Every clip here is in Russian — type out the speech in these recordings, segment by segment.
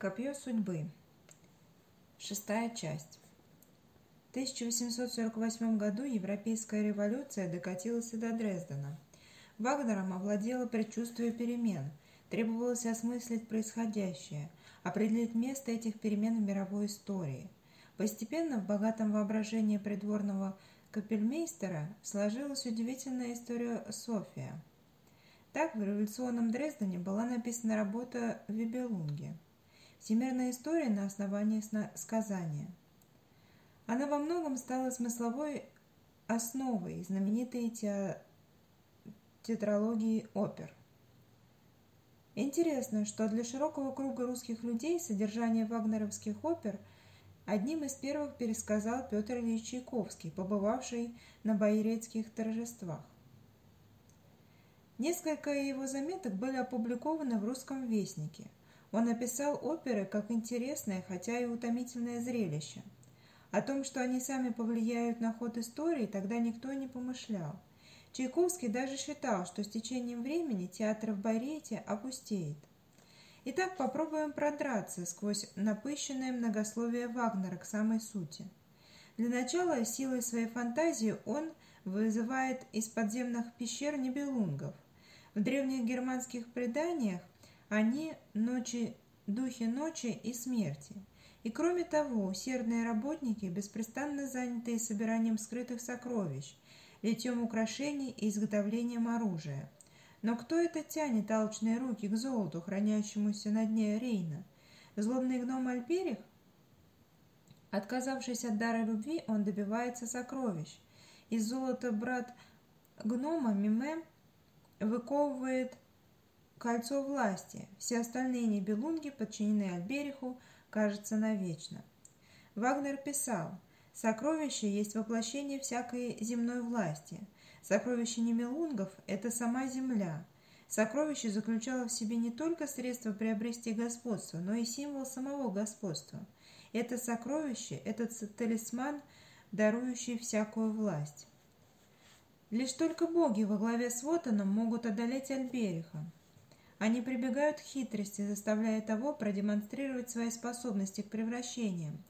Копье судьбы. Шестая часть. В 1848 году Европейская революция докатилась и до Дрездена. Вагнером овладело предчувствие перемен. Требовалось осмыслить происходящее, определить место этих перемен в мировой истории. Постепенно в богатом воображении придворного капельмейстера сложилась удивительная история София. Так в революционном Дрездене была написана работа Вибелунге – Всемирная история на основании сказания. Она во многом стала смысловой основой знаменитой те... тетралогии опер. Интересно, что для широкого круга русских людей содержание вагнеровских опер одним из первых пересказал Петр Ильич Чайковский, побывавший на байрецких торжествах. Несколько его заметок были опубликованы в «Русском вестнике», он описал оперы как интересное, хотя и утомительное зрелище. О том, что они сами повлияют на ход истории, тогда никто не помышлял. Чайковский даже считал, что с течением времени театр в Барете опустеет. Итак, попробуем продраться сквозь напыщенное многословие Вагнера к самой сути. Для начала силой своей фантазии он вызывает из подземных пещер небелунгов. В древних германских преданиях они – ночи, духи ночи и смерти. И кроме того, усердные работники, беспрестанно занятые собиранием скрытых сокровищ, литьем украшений и изготовлением оружия. Но кто это тянет алчные руки к золоту, хранящемуся на дне Рейна? Злобный гном Альперих? Отказавшись от дара любви, он добивается сокровищ. Из золота брат гнома Миме выковывает кольцо власти. Все остальные небелунги подчинены Альбериху, кажется, навечно. Вагнер писал, «Сокровище есть воплощение всякой земной власти. Сокровище Небелунгов – это сама земля. Сокровище заключало в себе не только средство приобрести господство, но и символ самого господства. Это сокровище – этот талисман, дарующий всякую власть». Лишь только боги во главе с Вотаном могут одолеть Альбериха. Они прибегают к хитрости, заставляя того продемонстрировать свои способности к превращениям.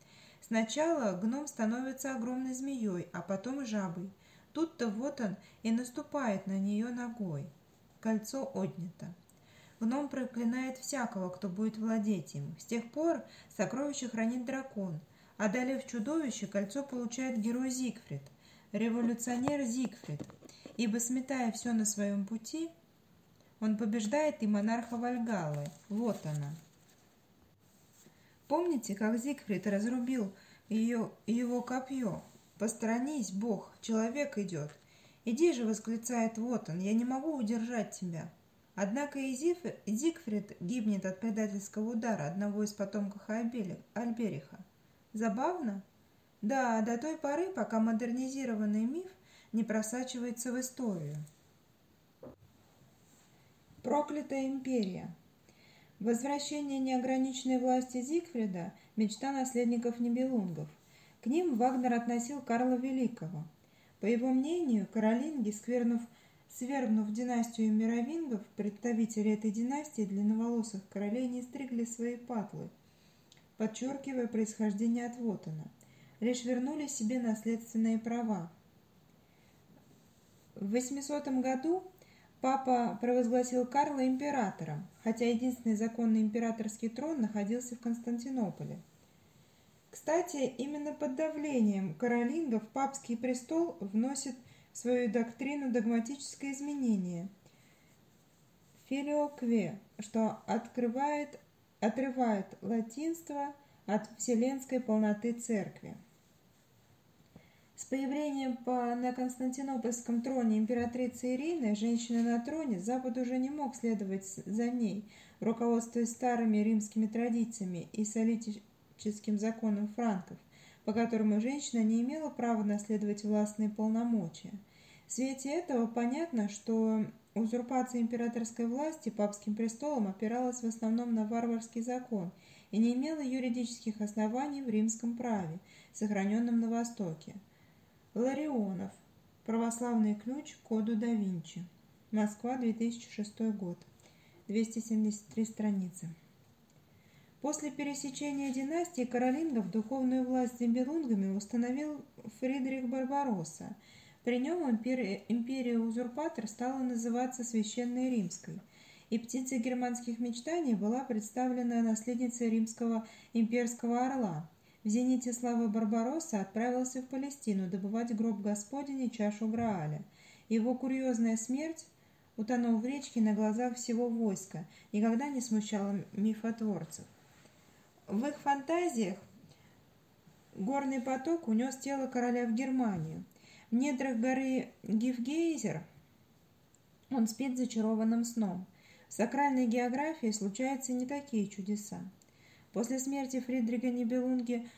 Сначала гном становится огромной змеей, а потом жабой. Тут-то вот он и наступает на нее ногой. Кольцо отнято. Гном проклинает всякого, кто будет владеть им. С тех пор сокровище хранит дракон, а далее в чудовище кольцо получает герой Зигфрид, революционер Зигфрид, ибо, сметая все на своем пути, он побеждает и монарха Вальгалы. Вот она. Помните, как Зигфрид разрубил ее, его копье? «Посторонись, Бог, человек идет!» «Иди же!» — восклицает вот он, «я не могу удержать тебя!» Однако и Зигфрид гибнет от предательского удара одного из потомков Альбериха. Забавно? Да, до той поры, пока модернизированный миф не просачивается в историю. Проклятая империя. Возвращение неограниченной власти Зигфрида – мечта наследников Нибелунгов. К ним Вагнер относил Карла Великого. По его мнению, каролинги, сквернув, свергнув династию мировингов, представители этой династии длинноволосых королей не стригли свои патлы, подчеркивая происхождение от Вотана, лишь вернули себе наследственные права. В 800 году Папа провозгласил Карла императором, хотя единственный законный императорский трон находился в Константинополе. Кстати, именно под давлением каролингов папский престол вносит в свою доктрину догматическое изменение филиокве, что открывает, отрывает латинство от вселенской полноты церкви. С появлением по, на Константинопольском троне императрицы Ирины, женщины на троне, Запад уже не мог следовать за ней, руководствуясь старыми римскими традициями и солитическим законом франков, по которому женщина не имела права наследовать властные полномочия. В свете этого понятно, что узурпация императорской власти папским престолом опиралась в основном на варварский закон и не имела юридических оснований в римском праве, сохраненном на Востоке. Ларионов. Православный ключ к коду да Винчи. Москва, 2006 год. 273 страницы. После пересечения династии Каролингов духовную власть с Нибелунгами установил Фридрих Барбаросса. При нем империя-узурпатор стала называться Священной Римской, и птица германских мечтаний была представлена наследницей римского имперского орла. В зените славы Барбаросса отправился в Палестину добывать гроб Господень и чашу Грааля. Его курьезная смерть утонул в речке на глазах всего войска, никогда не смущала мифотворцев. В их фантазиях горный поток унес тело короля в Германию. В недрах горы Гифгейзер он спит зачарованным сном. В сакральной географии случаются не такие чудеса. После смерти Фридриха Нибелунги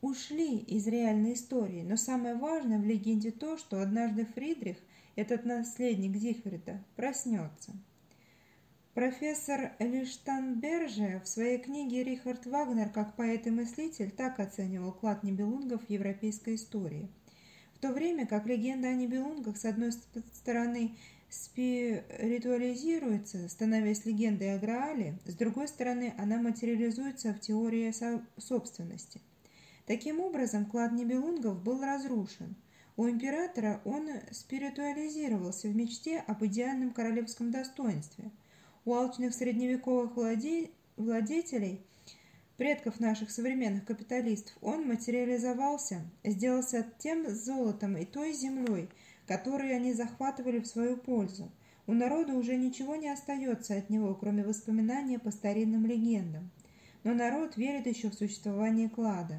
ушли из реальной истории, но самое важное в легенде то, что однажды Фридрих, этот наследник Зигфрида, проснется. Профессор Лиштанберже в своей книге «Рихард Вагнер как поэт и мыслитель» так оценивал клад Нибелунгов в европейской истории. В то время как легенда о Нибелунгах с одной стороны спиритуализируется, становясь легендой о Граале, с другой стороны она материализуется в теории собственности. Таким образом, клад Нибелунгов был разрушен. У императора он спиритуализировался в мечте об идеальном королевском достоинстве – у алчных средневековых владе... владетелей, предков наших современных капиталистов, он материализовался, сделался тем золотом и той землей, которые они захватывали в свою пользу. У народа уже ничего не остается от него, кроме воспоминания по старинным легендам. Но народ верит еще в существование клада.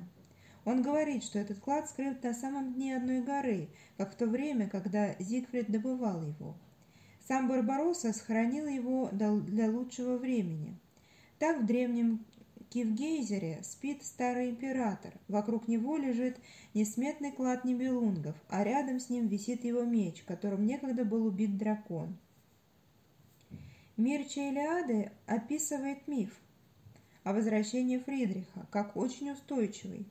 Он говорит, что этот клад скрыт на самом дне одной горы, как в то время, когда Зигфрид добывал его. Сам Барбаросса сохранил его для лучшего времени. Так в древнем Кивгейзере спит старый император. Вокруг него лежит несметный клад небелунгов, а рядом с ним висит его меч, которым некогда был убит дракон. Мир Чейлиады описывает миф о возвращении Фридриха как очень устойчивый.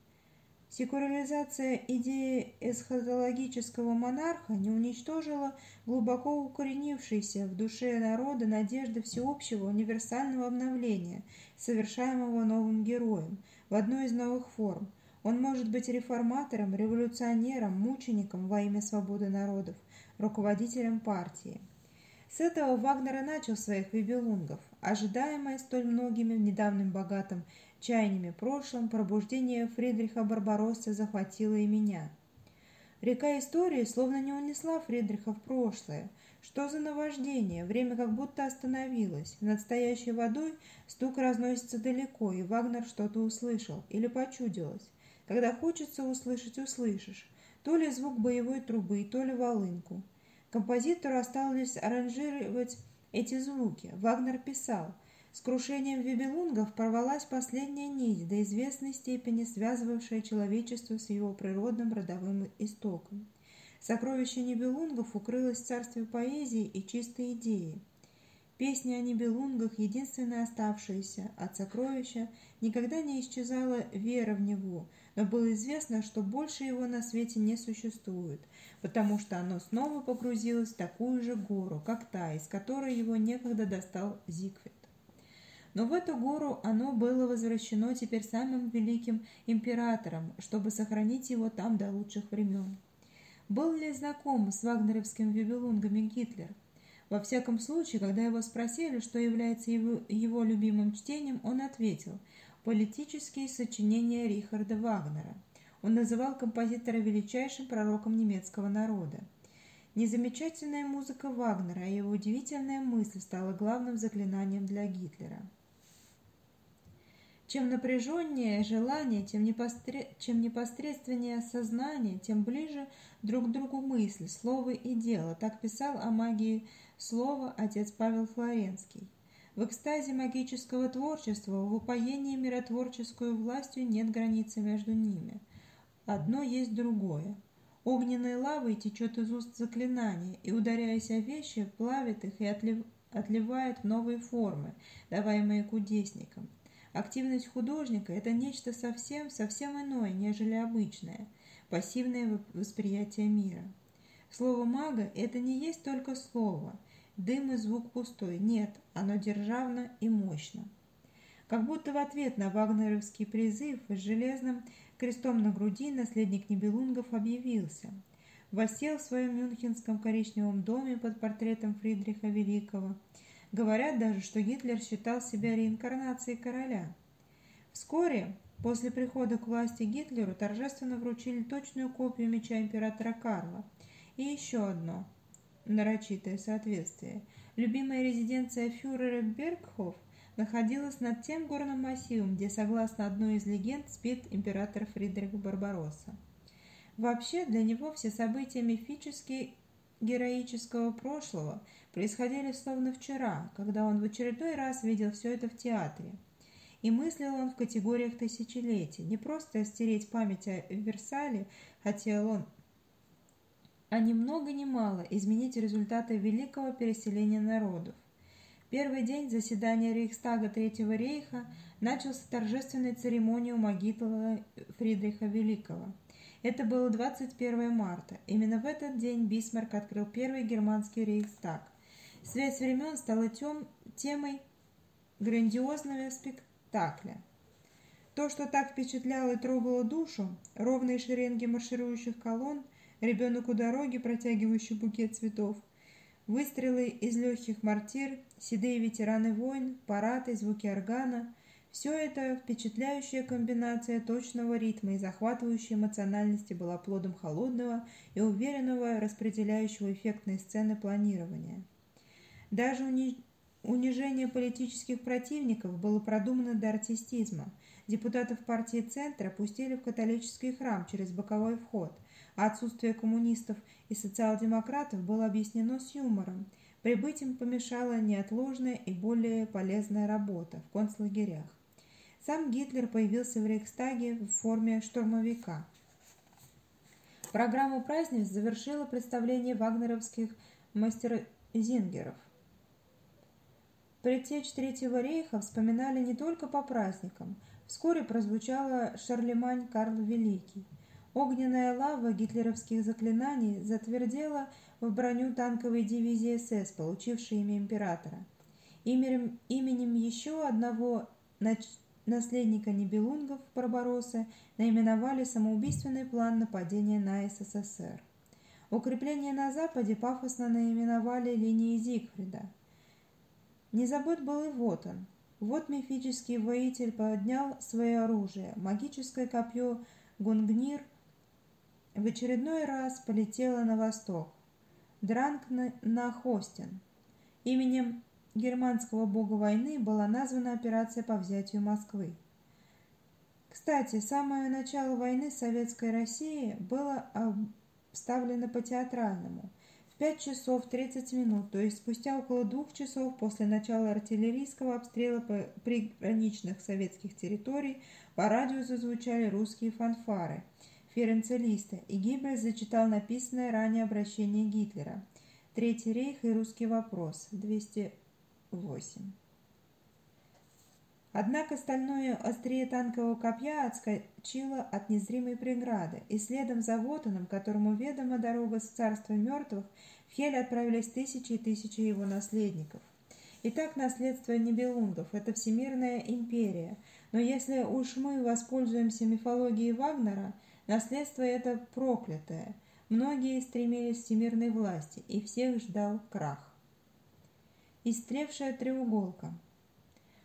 Секуляризация идеи эсхатологического монарха не уничтожила глубоко укоренившейся в душе народа надежды всеобщего универсального обновления, совершаемого новым героем, в одной из новых форм. Он может быть реформатором, революционером, мучеником во имя свободы народов, руководителем партии. С этого Вагнер и начал своих вибелунгов, ожидаемое столь многими в недавнем богатом чаяниями прошлым, пробуждение Фридриха Барбаросса захватило и меня. Река истории словно не унесла Фридриха в прошлое. Что за наваждение? Время как будто остановилось. Над стоящей водой стук разносится далеко, и Вагнер что-то услышал или почудилось. Когда хочется услышать, услышишь. То ли звук боевой трубы, то ли волынку. Композитору осталось аранжировать эти звуки. Вагнер писал – с крушением вибелунгов порвалась последняя нить, до известной степени связывавшая человечество с его природным родовым истоком. Сокровище небелунгов укрылось в царстве поэзии и чистой идеи. Песня о небелунгах, единственная оставшаяся от сокровища, никогда не исчезала вера в него, но было известно, что больше его на свете не существует, потому что оно снова погрузилось в такую же гору, как та, из которой его некогда достал Зигфрид. Но в эту гору оно было возвращено теперь самым великим императором, чтобы сохранить его там до лучших времен. Был ли знаком с вагнеровскими вибелунгами Гитлер? Во всяком случае, когда его спросили, что является его, его любимым чтением, он ответил «Политические сочинения Рихарда Вагнера». Он называл композитора величайшим пророком немецкого народа. Незамечательная музыка Вагнера и его удивительная мысль стала главным заклинанием для Гитлера. Чем напряженнее желание, тем, непосред... чем непосредственнее сознание, тем ближе друг к другу мысли, слово и дело. Так писал о магии слова отец Павел Флоренский. В экстазе магического творчества, в упоении миротворческой властью нет границы между ними. Одно есть другое. Огненной лавой течет из уст заклинания, и, ударяясь о вещи, плавит их и отлив... отливает в новые формы, даваемые кудесникам. Активность художника – это нечто совсем-совсем иное, нежели обычное, пассивное восприятие мира. Слово «мага» – это не есть только слово, дым и звук пустой, нет, оно державно и мощно. Как будто в ответ на вагнеровский призыв с железным крестом на груди наследник Нибелунгов объявился. Восел в своем мюнхенском коричневом доме под портретом Фридриха Великого. Говорят даже, что Гитлер считал себя реинкарнацией короля. Вскоре после прихода к власти Гитлеру торжественно вручили точную копию меча императора Карла. И еще одно нарочитое соответствие. Любимая резиденция фюрера Бергхоф находилась над тем горным массивом, где, согласно одной из легенд, спит император Фридрих Барбаросса. Вообще, для него все события мифические героического прошлого происходили словно вчера, когда он в очередной раз видел все это в театре. И мыслил он в категориях тысячелетий. Не просто стереть память о Версале хотел он, а ни много ни мало изменить результаты великого переселения народов. Первый день заседания Рейхстага Третьего рейха начался торжественной церемонией у могилы Фридриха Великого. Это было 21 марта. Именно в этот день Бисмарк открыл первый германский Рейхстаг. Связь времен стала тем, темой грандиозного спектакля. То, что так впечатляло и трогало душу, ровные шеренги марширующих колонн, ребенок у дороги, протягивающий букет цветов, Выстрелы из легких мортир, седые ветераны войн, парады, звуки органа – все это впечатляющая комбинация точного ритма и захватывающей эмоциональности была плодом холодного и уверенного распределяющего эффектной сцены планирования. Даже уни... унижение политических противников было продумано до артистизма. Депутатов партии «Центра» пустили в католический храм через боковой вход – а отсутствие коммунистов и социал-демократов было объяснено с юмором. Прибытием помешала неотложная и более полезная работа в концлагерях. Сам Гитлер появился в Рейхстаге в форме штурмовика. Программу празднеств завершило представление вагнеровских мастерзингеров. Предтечь Третьего рейха вспоминали не только по праздникам. Вскоре прозвучала Шарлемань Карл Великий. Огненная лава гитлеровских заклинаний затвердела в броню танковой дивизии СС, получившей имя императора. Именем, именем еще одного наследника Нибелунгов Барбароссы наименовали самоубийственный план нападения на СССР. Укрепление на Западе пафосно наименовали линией Зигфрида. Не забыт был и вот он. Вот мифический воитель поднял свое оружие, магическое копье Гунгнир – в очередной раз полетела на восток. Дранг на Хостин. Именем германского бога войны была названа операция по взятию Москвы. Кстати, самое начало войны Советской Россией было обставлено по-театральному. В 5 часов 30 минут, то есть спустя около двух часов после начала артиллерийского обстрела приграничных советских территорий, по радио зазвучали русские фанфары – Ференцелиста, и Гиббельс зачитал написанное ранее обращение Гитлера. Третий рейх и русский вопрос. 208. Однако стальное острие танкового копья отскочило от незримой преграды, и следом за Вотаном, которому ведома дорога с царства мертвых, в Хель отправились тысячи и тысячи его наследников. Итак, наследство Нибелунгов – это всемирная империя, но если уж мы воспользуемся мифологией Вагнера – Наследство это проклятое. Многие стремились к всемирной власти, и всех ждал крах. Истревшая треуголка.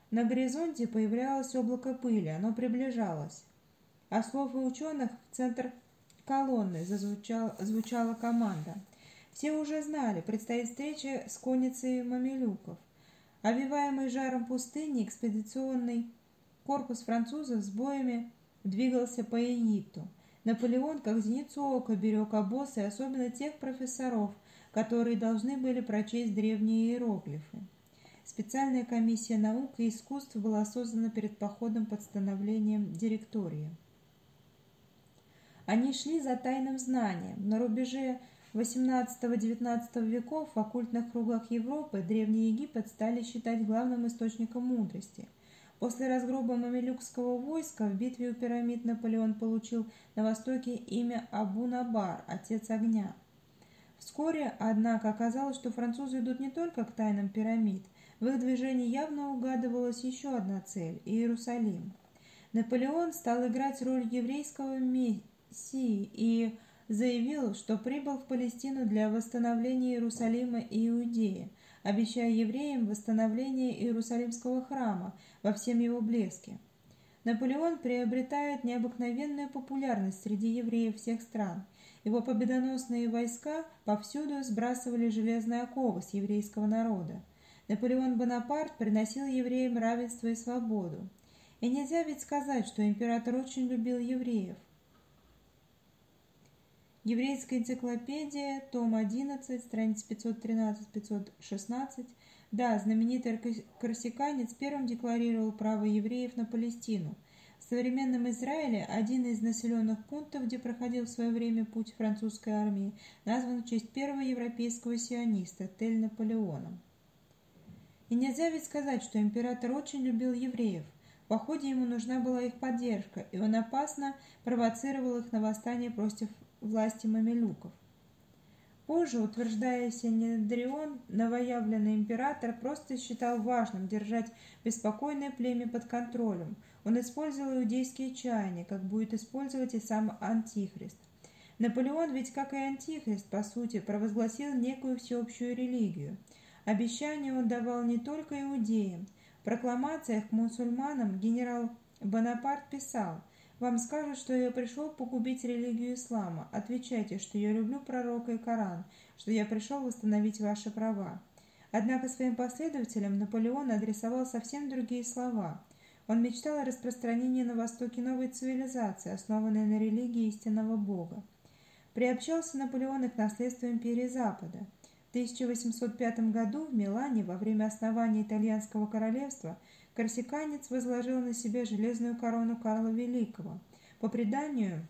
На горизонте появлялось облако пыли, оно приближалось. А слов и ученых в центр колонны зазвучала, звучала команда. Все уже знали, предстоит встреча с конницей мамилюков. Овиваемый жаром пустыни, экспедиционный корпус французов с боями двигался по Египту – Наполеон, как зеницу ока, берег обоз, и особенно тех профессоров, которые должны были прочесть древние иероглифы. Специальная комиссия наук и искусств была создана перед походом под становлением директории. Они шли за тайным знанием. На рубеже XVIII-XIX веков в оккультных кругах Европы Древний Египет стали считать главным источником мудрости – После разгрома мамилюкского войска в битве у пирамид Наполеон получил на востоке имя Абу-Набар, отец огня. Вскоре, однако, оказалось, что французы идут не только к тайнам пирамид. В их движении явно угадывалась еще одна цель – Иерусалим. Наполеон стал играть роль еврейского мессии и заявил, что прибыл в Палестину для восстановления Иерусалима и Иудеи, обещая евреям восстановление Иерусалимского храма во всем его блеске. Наполеон приобретает необыкновенную популярность среди евреев всех стран. Его победоносные войска повсюду сбрасывали железные оковы с еврейского народа. Наполеон Бонапарт приносил евреям равенство и свободу. И нельзя ведь сказать, что император очень любил евреев. Еврейская энциклопедия, том 11, страниц 513-516. Да, знаменитый корсиканец первым декларировал право евреев на Палестину. В современном Израиле один из населенных пунктов, где проходил в свое время путь французской армии, назван в честь первого европейского сиониста Тель Наполеоном. И нельзя ведь сказать, что император очень любил евреев. В походе ему нужна была их поддержка, и он опасно провоцировал их на восстание против власти мамилюков. Позже, утверждая Синедрион, новоявленный император просто считал важным держать беспокойное племя под контролем. Он использовал иудейские чаяния, как будет использовать и сам Антихрист. Наполеон ведь, как и Антихрист, по сути, провозгласил некую всеобщую религию. Обещания он давал не только иудеям. В прокламациях к мусульманам генерал Бонапарт писал – вам скажут, что я пришел погубить религию ислама. Отвечайте, что я люблю пророка и Коран, что я пришел восстановить ваши права. Однако своим последователям Наполеон адресовал совсем другие слова. Он мечтал о распространении на Востоке новой цивилизации, основанной на религии истинного Бога. Приобщался Наполеон и к наследству империи Запада. В 1805 году в Милане во время основания итальянского королевства – корсиканец возложил на себя железную корону Карла Великого. По преданию,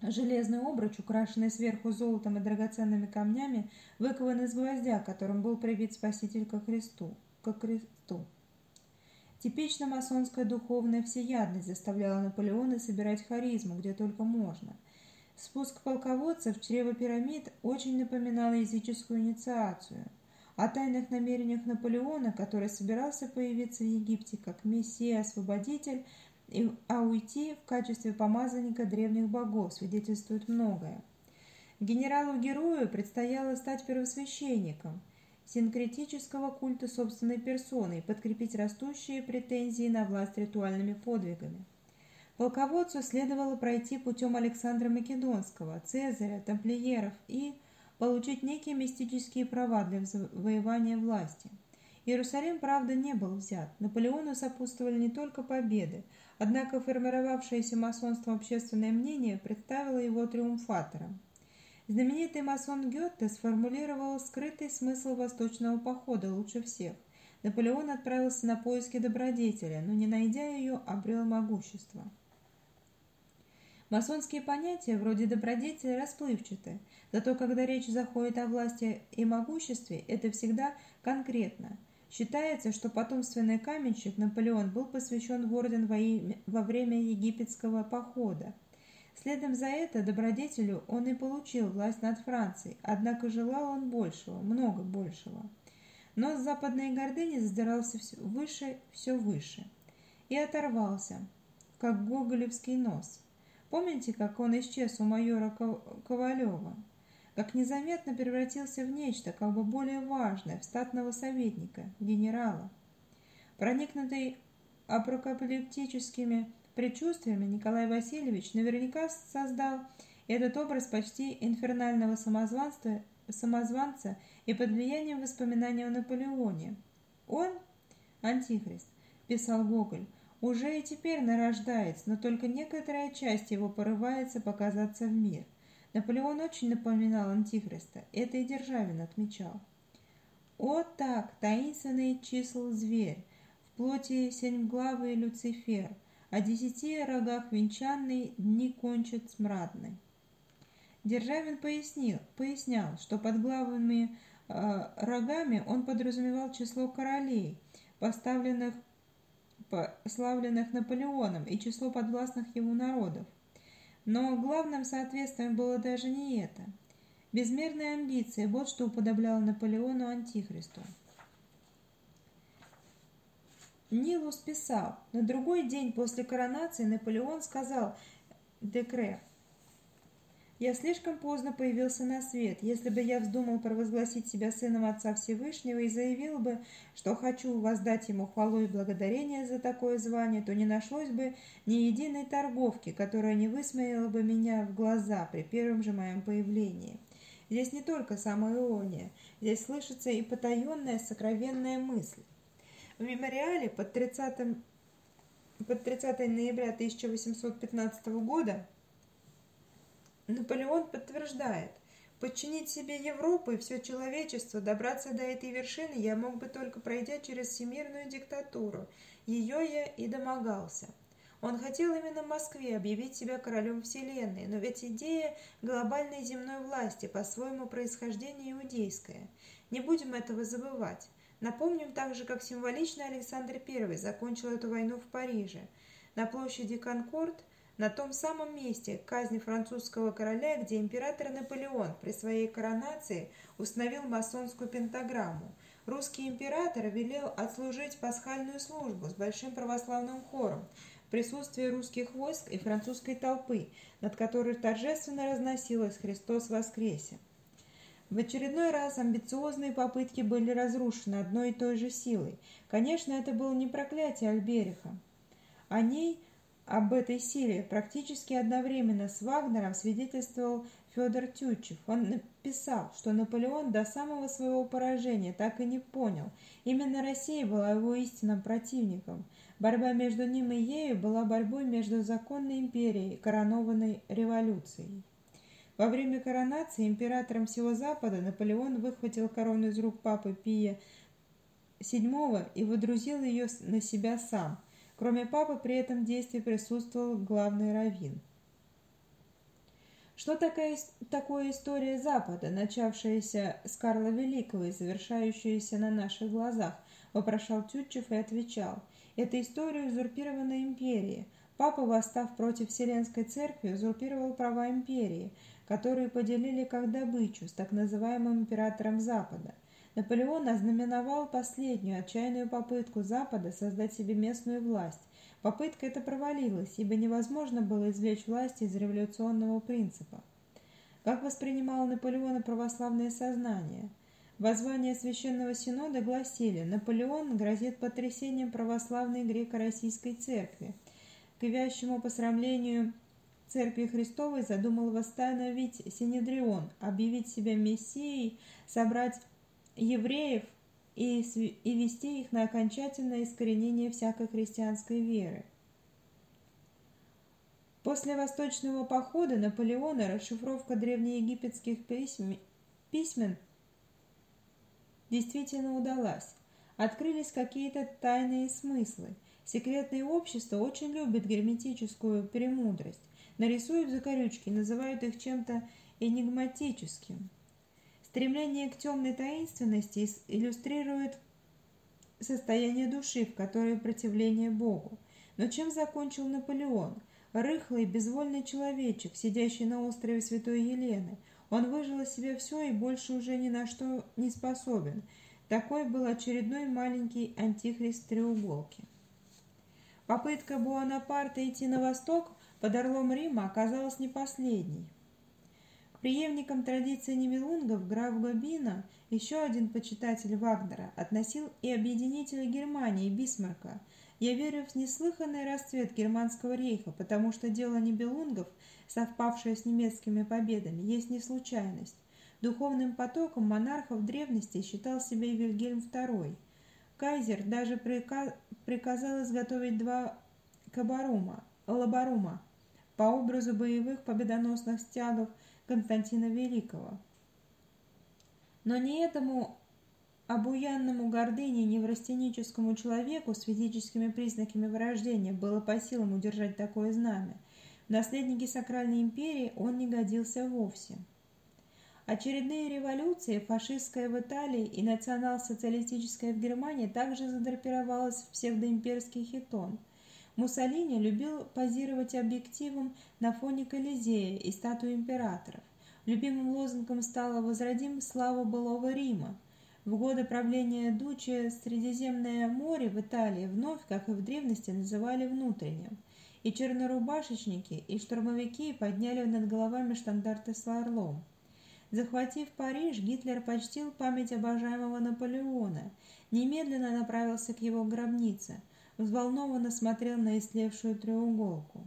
железный обруч, украшенный сверху золотом и драгоценными камнями, выкован из гвоздя, которым был прибит Спаситель ко Христу. Ко Христу. Типично масонская духовная всеядность заставляла Наполеона собирать харизму, где только можно. Спуск полководцев в чрево пирамид очень напоминал языческую инициацию – о тайных намерениях Наполеона, который собирался появиться в Египте как мессия-освободитель, а уйти в качестве помазанника древних богов, свидетельствует многое. Генералу-герою предстояло стать первосвященником синкретического культа собственной персоны и подкрепить растущие претензии на власть ритуальными подвигами. Полководцу следовало пройти путем Александра Македонского, Цезаря, тамплиеров и получить некие мистические права для завоевания власти. Иерусалим, правда, не был взят. Наполеону сопутствовали не только победы, однако формировавшееся масонством общественное мнение представило его триумфатором. Знаменитый масон Гетте сформулировал скрытый смысл восточного похода лучше всех. Наполеон отправился на поиски добродетеля, но, не найдя ее, обрел могущество. Масонские понятия вроде добродетели расплывчаты, зато когда речь заходит о власти и могуществе, это всегда конкретно. Считается, что потомственный каменщик Наполеон был посвящен в орден во, имя, во время египетского похода. Следом за это добродетелю он и получил власть над Францией, однако желал он большего, много большего. Но с западной гордыни задирался все выше, все выше. И оторвался, как гоголевский нос – Помните, как он исчез у майора Ковалева? Как незаметно превратился в нечто, как бы более важное, в статного советника, генерала. Проникнутый апокалиптическими предчувствиями, Николай Васильевич наверняка создал этот образ почти инфернального самозванца, самозванца и под влиянием воспоминаний о Наполеоне. Он, антихрист, писал Гоголь, уже и теперь нарождается, но только некоторая часть его порывается показаться в мир. Наполеон очень напоминал Антихриста, это и Державин отмечал. О так, таинственный чисел зверь, в плоти семьглавый Люцифер, о десяти рогах венчанный дни кончат смрадны. Державин пояснил, пояснял, что под главными э, рогами он подразумевал число королей, поставленных славленных Наполеоном и число подвластных ему народов. Но главным соответствием было даже не это. Безмерные амбиции – вот что уподобляло Наполеону Антихристу. Нилус писал, на другой день после коронации Наполеон сказал Декре, «Я слишком поздно появился на свет. Если бы я вздумал провозгласить себя сыном Отца Всевышнего и заявил бы, что хочу воздать ему хвалу и благодарение за такое звание, то не нашлось бы ни единой торговки, которая не высмеяла бы меня в глаза при первом же моем появлении». Здесь не только самоирония, здесь слышится и потаенная сокровенная мысль. В мемориале под 30, под 30 ноября 1815 года Наполеон подтверждает, подчинить себе Европу и все человечество, добраться до этой вершины я мог бы только пройдя через всемирную диктатуру. Ее я и домогался. Он хотел именно в Москве объявить себя королем Вселенной, но ведь идея глобальной земной власти по своему происхождению иудейская. Не будем этого забывать. Напомним также, как символично Александр I закончил эту войну в Париже. На площади Конкорд, на том самом месте казни французского короля, где император Наполеон при своей коронации установил масонскую пентаграмму. Русский император велел отслужить пасхальную службу с большим православным хором в присутствии русских войск и французской толпы, над которой торжественно разносилось «Христос воскресе!». В очередной раз амбициозные попытки были разрушены одной и той же силой. Конечно, это было не проклятие Альбериха. О ней, об этой силе, практически одновременно с Вагнером свидетельствовал Федор Тютчев. Он написал, что Наполеон до самого своего поражения так и не понял. Именно Россия была его истинным противником. Борьба между ним и ею была борьбой между законной империей и коронованной революцией. Во время коронации императором всего Запада Наполеон выхватил корону из рук папы Пия VII и выдрузил ее на себя сам. Кроме папы при этом действии присутствовал главный раввин. Что такая, такое история Запада, начавшаяся с Карла Великого и завершающаяся на наших глазах, вопрошал Тютчев и отвечал. Это история узурпированной империи. Папа, восстав против Вселенской Церкви, узурпировал права империи – которые поделили как добычу с так называемым императором Запада. Наполеон ознаменовал последнюю отчаянную попытку Запада создать себе местную власть. Попытка эта провалилась, ибо невозможно было извлечь власть из революционного принципа. Как воспринимало Наполеона православное сознание? Воззвания Священного Синода гласили «Наполеон грозит потрясением православной греко-российской церкви». К вящему посрамлению Церкви Христовой задумал восстановить Синедрион, объявить себя Мессией, собрать евреев и, и вести их на окончательное искоренение всякой христианской веры. После восточного похода Наполеона расшифровка древнеегипетских письм, письмен действительно удалась. Открылись какие-то тайные смыслы. Секретные общества очень любят герметическую премудрость нарисуют закорючки, называют их чем-то энигматическим. Стремление к темной таинственности иллюстрирует состояние души, в которой противление Богу. Но чем закончил Наполеон? Рыхлый, безвольный человечек, сидящий на острове Святой Елены. Он выжил из себя все и больше уже ни на что не способен. Такой был очередной маленький антихрист треуголки. Попытка Буанапарта идти на восток – под орлом Рима оказалась не последней. К преемникам традиции Нибелунгов граф Габина, еще один почитатель Вагнера, относил и объединителя Германии Бисмарка. Я верю в неслыханный расцвет германского рейха, потому что дело Нибелунгов, совпавшее с немецкими победами, есть не случайность. Духовным потоком монархов древности считал себя и Вильгельм II. Кайзер даже приказал изготовить два кабарума, лабарума, по образу боевых победоносных стягов Константина Великого. Но не этому обуянному гордыне неврастеническому человеку с физическими признаками вырождения было по силам удержать такое знамя. В наследники сакральной империи он не годился вовсе. Очередные революции, фашистская в Италии и национал-социалистическая в Германии, также задрапировалась в псевдоимперский хитон – Муссолини любил позировать объективом на фоне Колизея и статуи императоров. Любимым лозунгом стало «Возродим славу былого Рима». В годы правления Дучи Средиземное море в Италии вновь, как и в древности, называли внутренним. И чернорубашечники, и штурмовики подняли над головами штандарты с орлом. Захватив Париж, Гитлер почтил память обожаемого Наполеона, немедленно направился к его гробнице, взволнованно смотрел на истлевшую треуголку.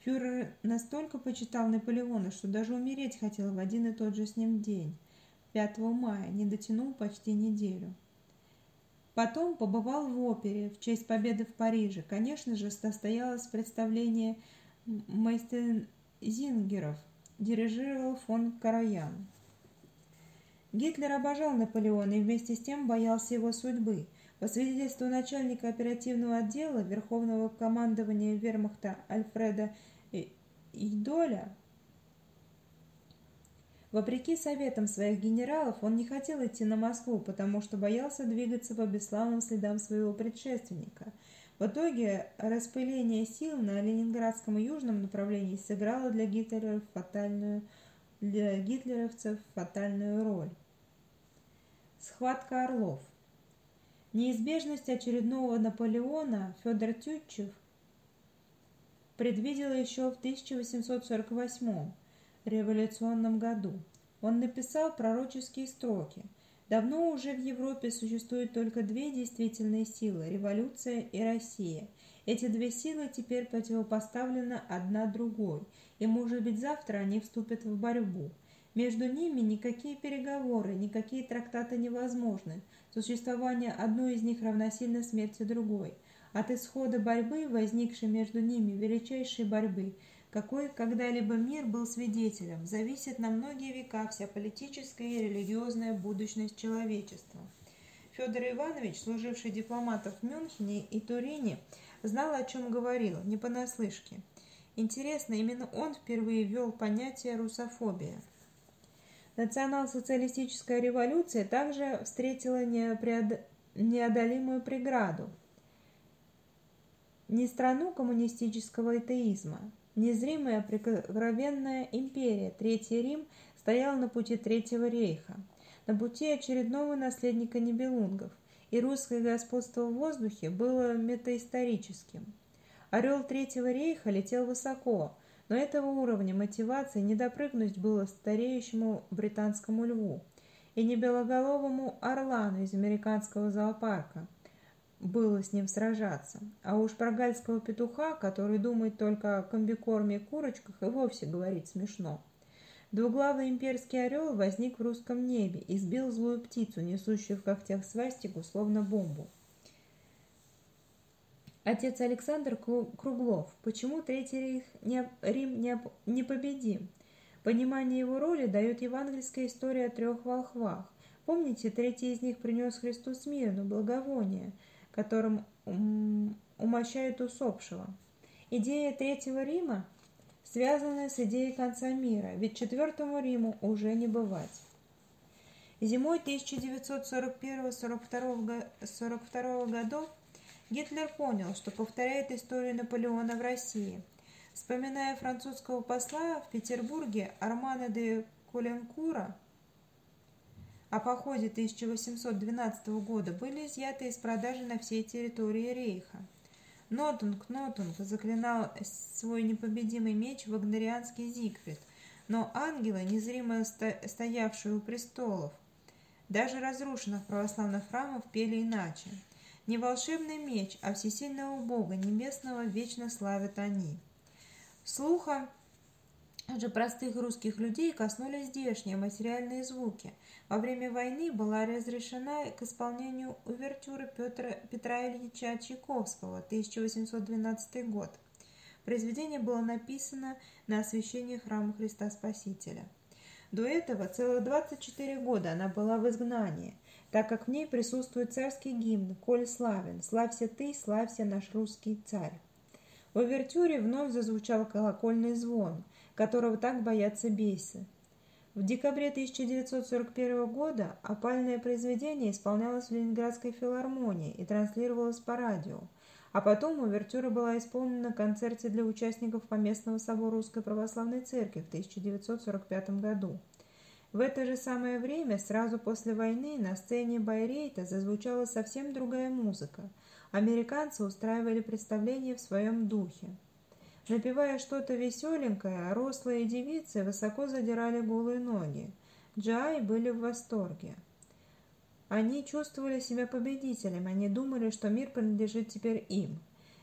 Фюрер настолько почитал Наполеона, что даже умереть хотел в один и тот же с ним день. 5 мая, не дотянул почти неделю. Потом побывал в опере в честь победы в Париже. Конечно же, состоялось представление Мейстензингеров, дирижировал фон Караян. Гитлер обожал Наполеона и вместе с тем боялся его судьбы. По свидетельству начальника оперативного отдела Верховного командования вермахта Альфреда Идоля, Вопреки советам своих генералов, он не хотел идти на Москву, потому что боялся двигаться по бесславным следам своего предшественника. В итоге распыление сил на ленинградском и южном направлении сыграло для Гитлера фатальную, для гитлеровцев фатальную роль. Схватка Орлов Неизбежность очередного Наполеона Федор Тютчев предвидел еще в 1848 революционном году. Он написал пророческие строки. Давно уже в Европе существуют только две действительные силы – революция и Россия. Эти две силы теперь противопоставлены одна другой, и, может быть, завтра они вступят в борьбу. Между ними никакие переговоры, никакие трактаты невозможны. Существование одной из них равносильно смерти другой. От исхода борьбы, возникшей между ними величайшей борьбы – какой когда-либо мир был свидетелем, зависит на многие века вся политическая и религиозная будущность человечества. Федор Иванович, служивший дипломатом в Мюнхене и Турине, знал, о чем говорил, не понаслышке. Интересно, именно он впервые ввел понятие «русофобия». Национал-социалистическая революция также встретила неодолимую преграду. Не страну коммунистического атеизма, Незримая прикровенная империя, Третий Рим, стояла на пути Третьего рейха, на пути очередного наследника Нибелунгов, и русское господство в воздухе было метаисторическим. Орел Третьего рейха летел высоко, но этого уровня мотивации не допрыгнуть было стареющему британскому льву и не белоголовому орлану из американского зоопарка – было с ним сражаться. А уж про гальского петуха, который думает только о комбикорме и курочках, и вовсе говорить смешно. Двуглавый имперский орел возник в русском небе и сбил злую птицу, несущую в когтях свастику, словно бомбу. Отец Александр Круглов. Почему Третий Рим не, непобедим? Понимание его роли дает евангельская история о трех волхвах. Помните, третий из них принес Христу смирну, благовоние – которым умощают усопшего. Идея Третьего Рима связана с идеей конца мира, ведь Четвертому Риму уже не бывать. Зимой 1941-1942 годов Гитлер понял, что повторяет историю Наполеона в России. Вспоминая французского посла в Петербурге Армана де Куленкура, о походе 1812 года были изъяты из продажи на всей территории рейха. Нотунг, Нотунг заклинал свой непобедимый меч вагнерианский Зигфрид, но ангелы, незримо стоявшие у престолов, даже разрушенных православных храмов, пели иначе. Не волшебный меч, а всесильного Бога небесного вечно славят они. Слуха же простых русских людей коснулись здешние материальные звуки. Во время войны была разрешена к исполнению увертюры Петра, Петра Ильича Чайковского, 1812 год. Произведение было написано на освящение храма Христа Спасителя. До этого целых 24 года она была в изгнании, так как в ней присутствует царский гимн «Коль славен, славься ты, славься наш русский царь». В увертюре вновь зазвучал колокольный звон – которого так боятся бесы. В декабре 1941 года опальное произведение исполнялось в Ленинградской филармонии и транслировалось по радио, а потом увертюра была исполнена на концерте для участников Поместного собора Русской Православной Церкви в 1945 году. В это же самое время, сразу после войны, на сцене Байрейта зазвучала совсем другая музыка. Американцы устраивали представление в своем духе. Напевая что-то веселенькое, рослые девицы высоко задирали голые ноги. Джай были в восторге. Они чувствовали себя победителем, они думали, что мир принадлежит теперь им.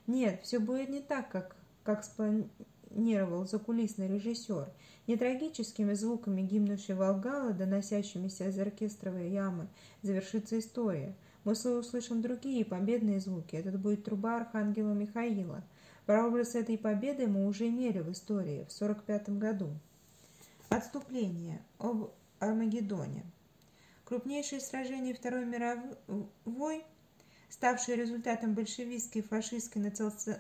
Нет, все будет не так, как, как спланировал закулисный режиссер. Не трагическими звуками гимнущей Волгала, доносящимися из оркестровой ямы, завершится история. Мы услышим другие победные звуки. Этот будет труба Архангела Михаила. Прообраз этой победы мы уже имели в истории в 1945 году. Отступление об Армагеддоне. Крупнейшие сражения Второй мировой, ставшие результатом большевистской фашистской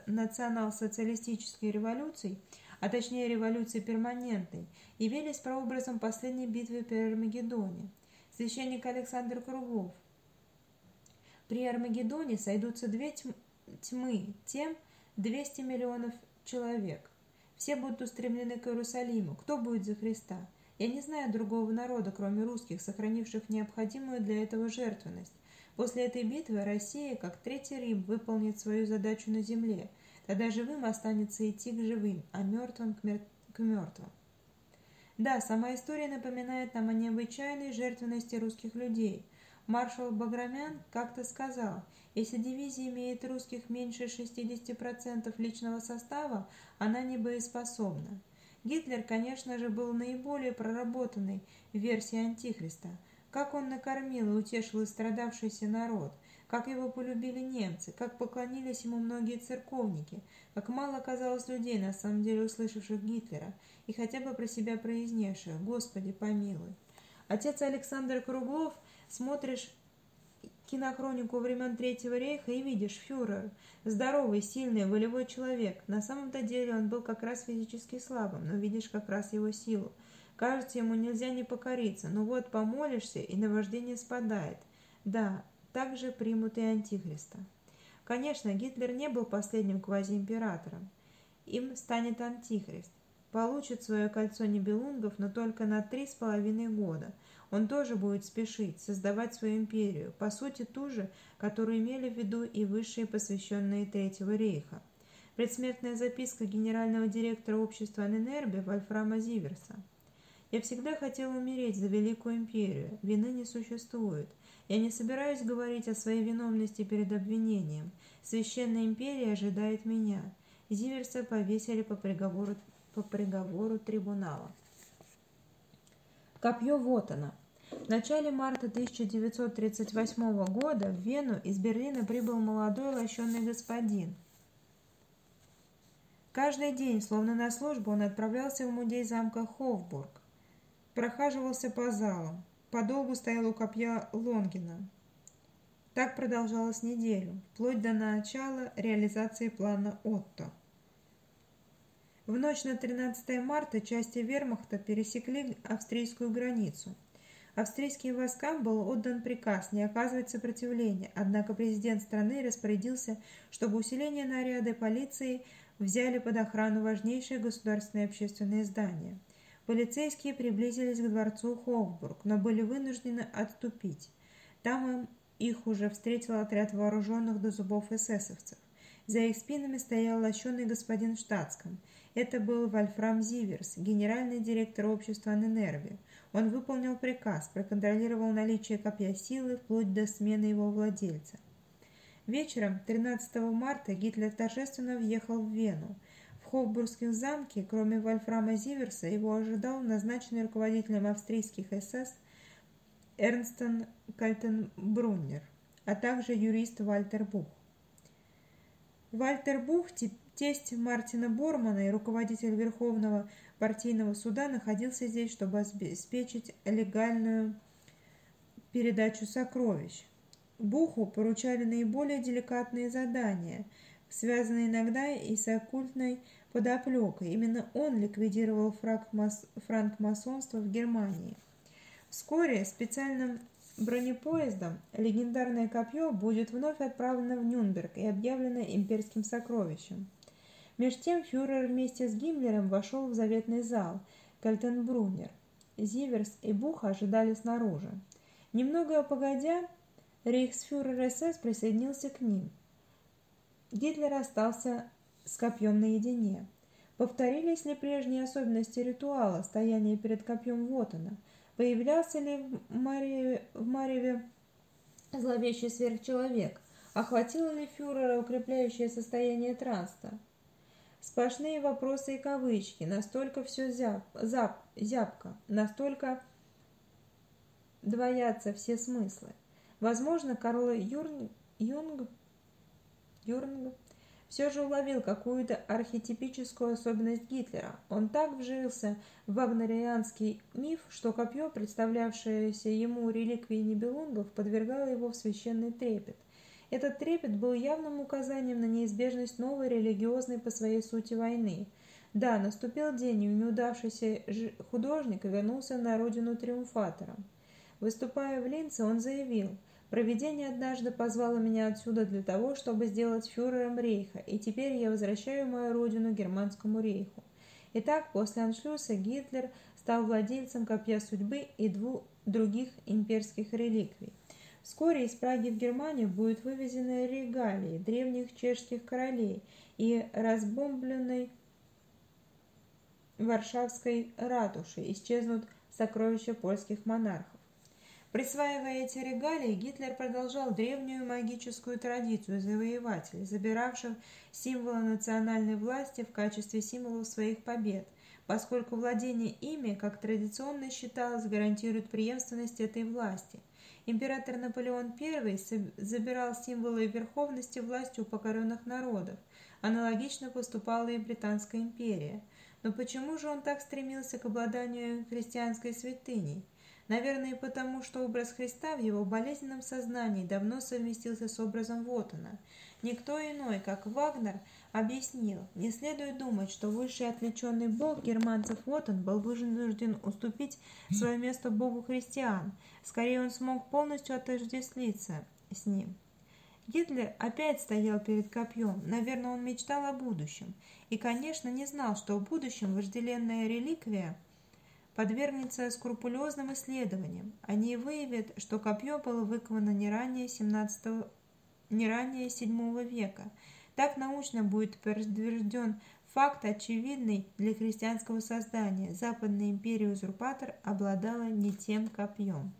национал-социалистической революций, а точнее революции перманентной, явились прообразом последней битвы при Армагеддоне. Священник Александр Круглов. При Армагеддоне сойдутся две тьмы, тем 200 миллионов человек. Все будут устремлены к Иерусалиму. Кто будет за Христа? Я не знаю другого народа, кроме русских, сохранивших необходимую для этого жертвенность. После этой битвы Россия, как Третий Рим, выполнит свою задачу на земле. Тогда живым останется идти к живым, а мертвым к, мер... к мертвым. Да, сама история напоминает нам о необычайной жертвенности русских людей. Маршал Баграмян как-то сказал, если дивизия имеет русских меньше 60% личного состава, она не боеспособна. Гитлер, конечно же, был наиболее проработанной версией Антихриста. Как он накормил и утешил истрадавшийся народ, как его полюбили немцы, как поклонились ему многие церковники, как мало оказалось людей, на самом деле услышавших Гитлера, и хотя бы про себя произнесших «Господи, помилуй». Отец Александр Круглов, смотришь кинохронику времен Третьего рейха и видишь фюрер, здоровый, сильный, волевой человек. На самом-то деле он был как раз физически слабым, но видишь как раз его силу. Кажется, ему нельзя не покориться, но вот помолишься, и наваждение спадает. Да, так же примут и Антихриста. Конечно, Гитлер не был последним квазиимператором. Им станет Антихрист. Получит свое кольцо Нибелунгов, но только на три с половиной года – он тоже будет спешить, создавать свою империю, по сути ту же, которую имели в виду и высшие посвященные Третьего рейха. Предсмертная записка генерального директора общества Аненербе Вольфрама Зиверса. «Я всегда хотел умереть за Великую Империю. Вины не существует. Я не собираюсь говорить о своей виновности перед обвинением. Священная империя ожидает меня». Зиверса повесили по приговору, по приговору трибунала. Копье вот оно. В начале марта 1938 года в Вену из Берлина прибыл молодой лощеный господин. Каждый день, словно на службу, он отправлялся в музей замка Хофбург. Прохаживался по залам. Подолгу стоял у копья Лонгина. Так продолжалось неделю, вплоть до начала реализации плана Отто. В ночь на 13 марта части вермахта пересекли австрийскую границу. Австрийским войскам был отдан приказ не оказывать сопротивления, однако президент страны распорядился, чтобы усиление наряда полиции взяли под охрану важнейшие государственные общественные здания. Полицейские приблизились к дворцу Хофбург, но были вынуждены отступить. Там их уже встретил отряд вооруженных до зубов эсэсовцев. За их спинами стоял лощеный господин в штатском – это был Вольфрам Зиверс, генеральный директор общества Ненерви. Он выполнил приказ, проконтролировал наличие копья силы вплоть до смены его владельца. Вечером 13 марта Гитлер торжественно въехал в Вену. В Хофбургском замке, кроме Вольфрама Зиверса, его ожидал назначенный руководителем австрийских СС Эрнстен Кальтенбруннер, а также юрист Вальтер Бух. Вальтер Бух Тесть Мартина Бормана и руководитель Верховного партийного суда находился здесь, чтобы обеспечить легальную передачу сокровищ. Буху поручали наиболее деликатные задания, связанные иногда и с оккультной подоплекой. Именно он ликвидировал франкмасонство в Германии. Вскоре специальным бронепоездом легендарное копье будет вновь отправлено в Нюнберг и объявлено имперским сокровищем. Меж тем фюрер вместе с Гиммлером вошел в заветный зал Кальтенбруннер. Зиверс и Буха ожидали снаружи. Немного погодя, рейхсфюрер СС присоединился к ним. Гитлер остался с копьем наедине. Повторились ли прежние особенности ритуала, стояния перед копьем Вотана? Появлялся ли в Марьеве, в Марьеве зловещий сверхчеловек? Охватило ли фюрера укрепляющее состояние транста? Сплошные вопросы и кавычки, настолько все зяб, зяб, зябко, настолько двоятся все смыслы. Возможно, Карл Юрн, Юнг, Юрнг все же уловил какую-то архетипическую особенность Гитлера. Он так вжился в вагнерианский миф, что копье, представлявшееся ему реликвией Нибелунгов, подвергало его в священный трепет. Этот трепет был явным указанием на неизбежность новой религиозной по своей сути войны. Да, наступил день, и неудавшийся художник вернулся на родину триумфатором. Выступая в Линце, он заявил, «Провидение однажды позвало меня отсюда для того, чтобы сделать фюрером рейха, и теперь я возвращаю мою родину германскому рейху». Итак, после аншлюса Гитлер стал владельцем копья судьбы и двух других имперских реликвий. Вскоре из Праги в Германию будут вывезены регалии древних чешских королей и разбомбленной Варшавской ратуши исчезнут сокровища польских монархов. Присваивая эти регалии, Гитлер продолжал древнюю магическую традицию завоевателей, забиравших символы национальной власти в качестве символов своих побед, поскольку владение ими, как традиционно считалось, гарантирует преемственность этой власти – Император Наполеон I забирал символы верховности власти у покоренных народов. Аналогично поступала и Британская империя. Но почему же он так стремился к обладанию христианской святыней? Наверное, потому что образ Христа в его болезненном сознании давно совместился с образом Вотана. Никто иной, как Вагнер, объяснил, не следует думать, что высший отвлеченный бог германцев Вотан был вынужден уступить свое место богу христиан. Скорее, он смог полностью отождествиться с ним. Гитлер опять стоял перед копьем. Наверное, он мечтал о будущем. И, конечно, не знал, что в будущем вожделенная реликвия подвергнется скрупулезным исследованиям. Они выявят, что копье было выковано не ранее 17 не ранее VII века. Так научно будет подтвержден факт, очевидный для христианского создания. Западная империя-узурпатор обладала не тем копьем.